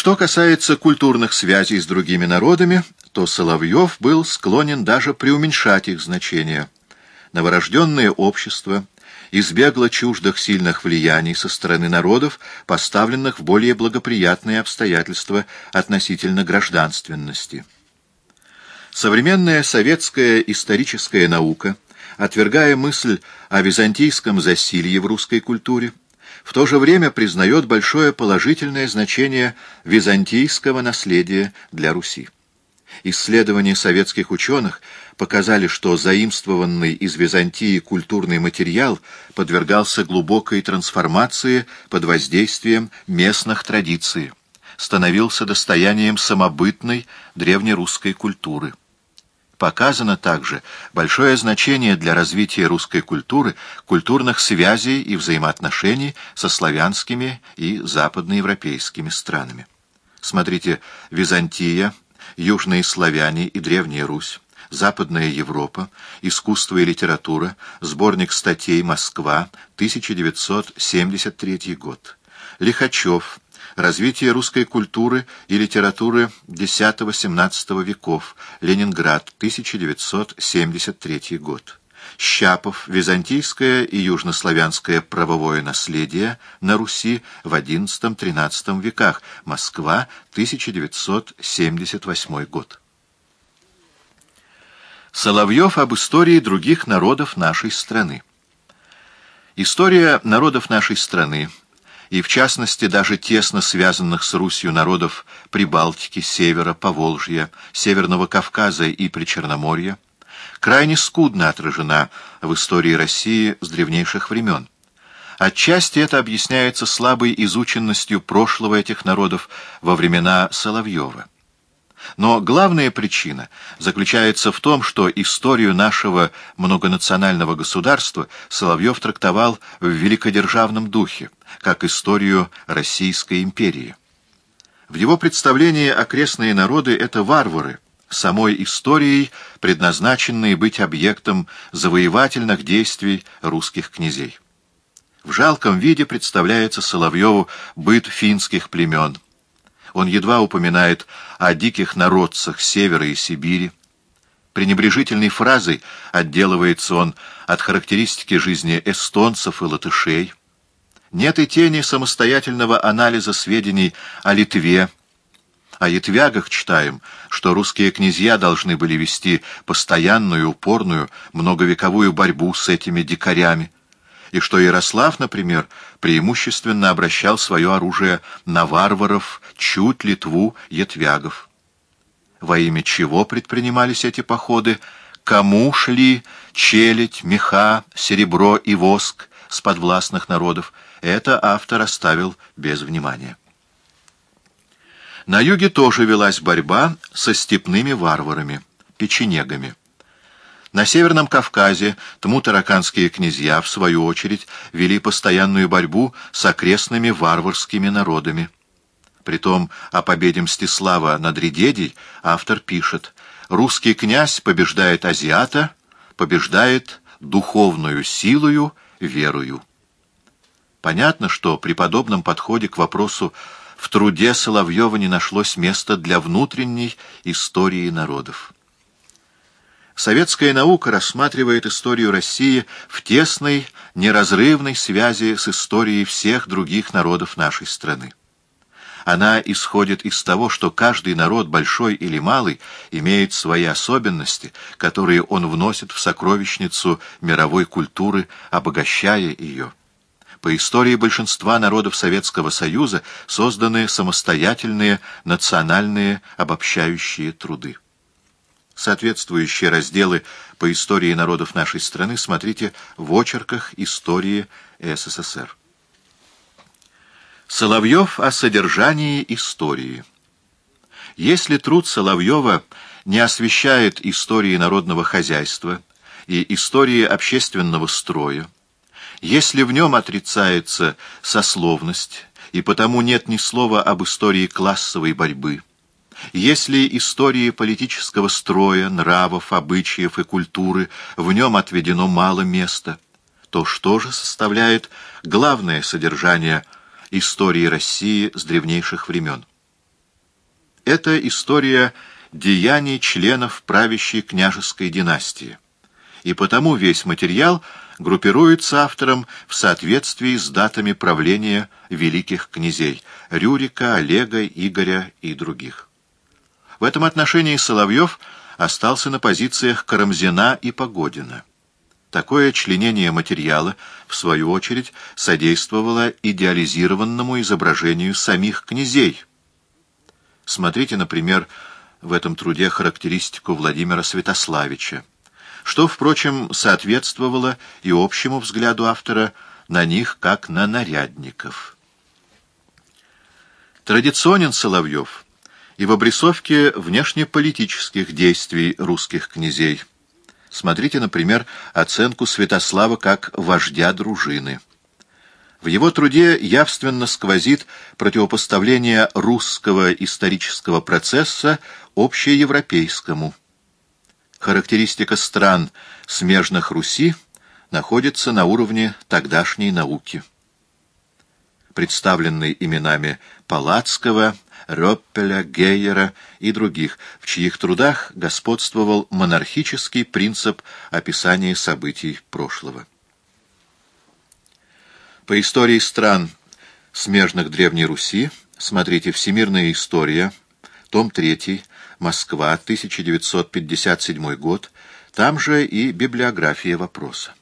Что касается культурных связей с другими народами, то Соловьев был склонен даже преуменьшать их значение. Новорожденное общество избегло чуждых сильных влияний со стороны народов, поставленных в более благоприятные обстоятельства относительно гражданственности. Современная советская историческая наука, отвергая мысль о византийском засилье в русской культуре, в то же время признает большое положительное значение византийского наследия для Руси. Исследования советских ученых показали, что заимствованный из Византии культурный материал подвергался глубокой трансформации под воздействием местных традиций, становился достоянием самобытной древнерусской культуры. Показано также большое значение для развития русской культуры, культурных связей и взаимоотношений со славянскими и западноевропейскими странами. Смотрите «Византия», «Южные славяне и Древняя Русь», «Западная Европа», «Искусство и литература», сборник статей «Москва», 1973 год. Лихачев, Развитие русской культуры и литературы X-XVII веков. Ленинград, 1973 год. Щапов. Византийское и южнославянское правовое наследие на Руси в XI-XIII веках. Москва, 1978 год. Соловьев об истории других народов нашей страны. История народов нашей страны и в частности даже тесно связанных с Русью народов Прибалтики, Севера, Поволжья, Северного Кавказа и Причерноморья, крайне скудно отражена в истории России с древнейших времен. Отчасти это объясняется слабой изученностью прошлого этих народов во времена Соловьева. Но главная причина заключается в том, что историю нашего многонационального государства Соловьев трактовал в великодержавном духе, как историю Российской империи. В его представлении окрестные народы — это варвары, самой историей предназначенные быть объектом завоевательных действий русских князей. В жалком виде представляется Соловьеву быт финских племен — он едва упоминает о диких народцах Севера и Сибири. Пренебрежительной фразой отделывается он от характеристики жизни эстонцев и латышей. Нет и тени самостоятельного анализа сведений о Литве. О ятвягах читаем, что русские князья должны были вести постоянную, упорную, многовековую борьбу с этими дикарями и что Ярослав, например, преимущественно обращал свое оружие на варваров, чуть Литву, ятвягов. Во имя чего предпринимались эти походы, кому шли челядь, меха, серебро и воск с подвластных народов, это автор оставил без внимания. На юге тоже велась борьба со степными варварами, печенегами. На Северном Кавказе тмутараканские князья, в свою очередь, вели постоянную борьбу с окрестными варварскими народами. Притом о победе Мстислава над Редедей автор пишет «Русский князь побеждает азиата, побеждает духовную силою, верою». Понятно, что при подобном подходе к вопросу в труде Соловьева не нашлось места для внутренней истории народов. Советская наука рассматривает историю России в тесной, неразрывной связи с историей всех других народов нашей страны. Она исходит из того, что каждый народ, большой или малый, имеет свои особенности, которые он вносит в сокровищницу мировой культуры, обогащая ее. По истории большинства народов Советского Союза созданы самостоятельные национальные обобщающие труды. Соответствующие разделы по истории народов нашей страны смотрите в очерках истории СССР. Соловьев о содержании истории. Если труд Соловьева не освещает истории народного хозяйства и истории общественного строя, если в нем отрицается сословность, и потому нет ни слова об истории классовой борьбы, если истории политического строя, нравов, обычаев и культуры в нем отведено мало места, то что же составляет главное содержание истории России с древнейших времен? Это история деяний членов правящей княжеской династии. И потому весь материал группируется автором в соответствии с датами правления великих князей Рюрика, Олега, Игоря и других. В этом отношении Соловьев остался на позициях Карамзина и Погодина. Такое членение материала, в свою очередь, содействовало идеализированному изображению самих князей. Смотрите, например, в этом труде характеристику Владимира Святославича, что, впрочем, соответствовало и общему взгляду автора на них как на нарядников. Традиционен Соловьев и в обрисовке внешнеполитических действий русских князей. Смотрите, например, оценку Святослава как вождя дружины. В его труде явственно сквозит противопоставление русского исторического процесса общеевропейскому. Характеристика стран, смежных Руси, находится на уровне тогдашней науки. Представленный именами Палацкого, Роппеля, Гейера и других, в чьих трудах господствовал монархический принцип описания событий прошлого. По истории стран, смежных Древней Руси, смотрите «Всемирная история», том 3, Москва, 1957 год, там же и библиография вопроса.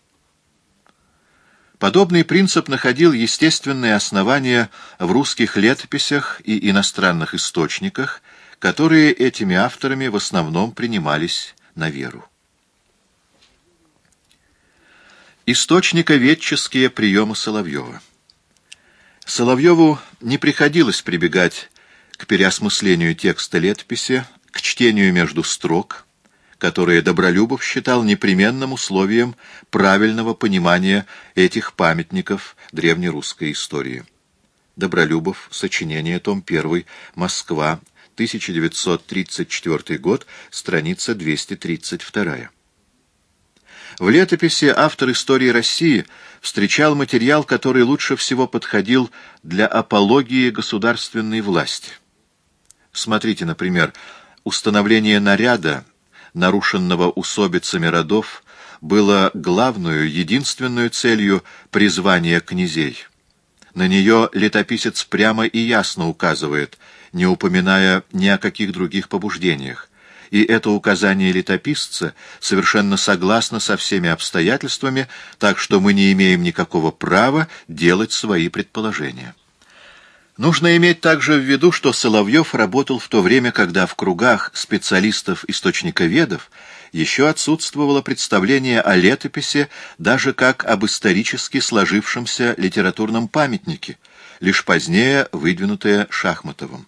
Подобный принцип находил естественные основания в русских летописях и иностранных источниках, которые этими авторами в основном принимались на веру. Источниковедческие приемы Соловьева Соловьеву не приходилось прибегать к переосмыслению текста летописи, к чтению между строк, которые Добролюбов считал непременным условием правильного понимания этих памятников древнерусской истории. Добролюбов, сочинение, том 1, Москва, 1934 год, страница 232. В летописи автор истории России встречал материал, который лучше всего подходил для апологии государственной власти. Смотрите, например, установление наряда, нарушенного усобицами родов, было главную, единственную целью призвания князей. На нее летописец прямо и ясно указывает, не упоминая ни о каких других побуждениях и это указание летописца совершенно согласно со всеми обстоятельствами, так что мы не имеем никакого права делать свои предположения. Нужно иметь также в виду, что Соловьев работал в то время, когда в кругах специалистов-источниковедов еще отсутствовало представление о летописи даже как об исторически сложившемся литературном памятнике, лишь позднее выдвинутое Шахматовым.